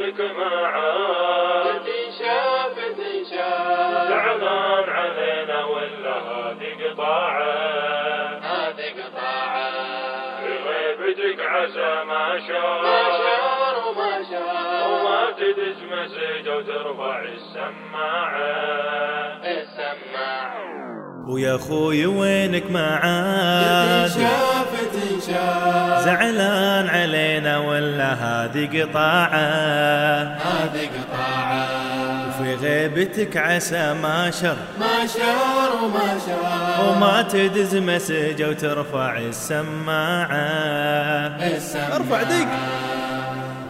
وينك ما عاد تنشاف تنشاف زعلان علينا ولا هذه قطاعة هذه قطاعة في غيبتك عسى ما ما شاء شار وما شار وما تدز مسج وترفع السماعة. السماعة. ويا خوي وينك ما عاد تنشاف تنشاف زعلان علينا ولا هذه قطاعة هذه قطاعة. في غيبتك عسى ما شر. ما شار وما شار وما تدز مسجة وترفع السماعة. السماعة. أرفع دق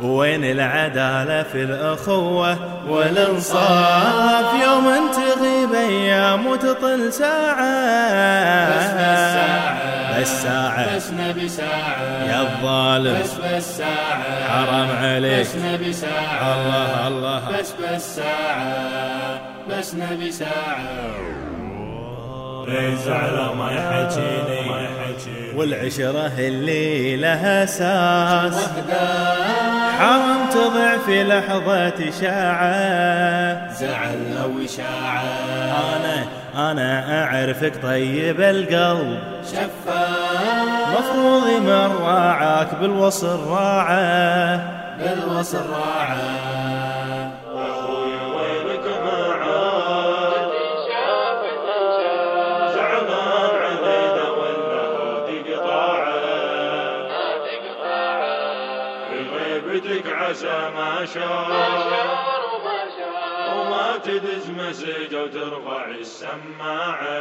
وين العدالة في الأخوة والإنصاف؟ يوم تغيب أيام وتطل ساعة. بس بس ساعة بس ساعة بس نبي ساعة. يا الظالم. بس بس ساعة. حرام عليك. بس نبي ساعة. الله الله. بس بس ساعة. بس نبي ساعة. زعلان ما يحكيني والعشرة اللي لها أساس. حرام تضع في لحظة إشاعة. زعل أو إشاعة أنا أنا أعرفك طيب القلب. شفاف مفروض من راعاك بالوصل راعة. بالوصل راعة. غيبتك عسى ما شاء. شار وما تدز مسج وترفع السماعة.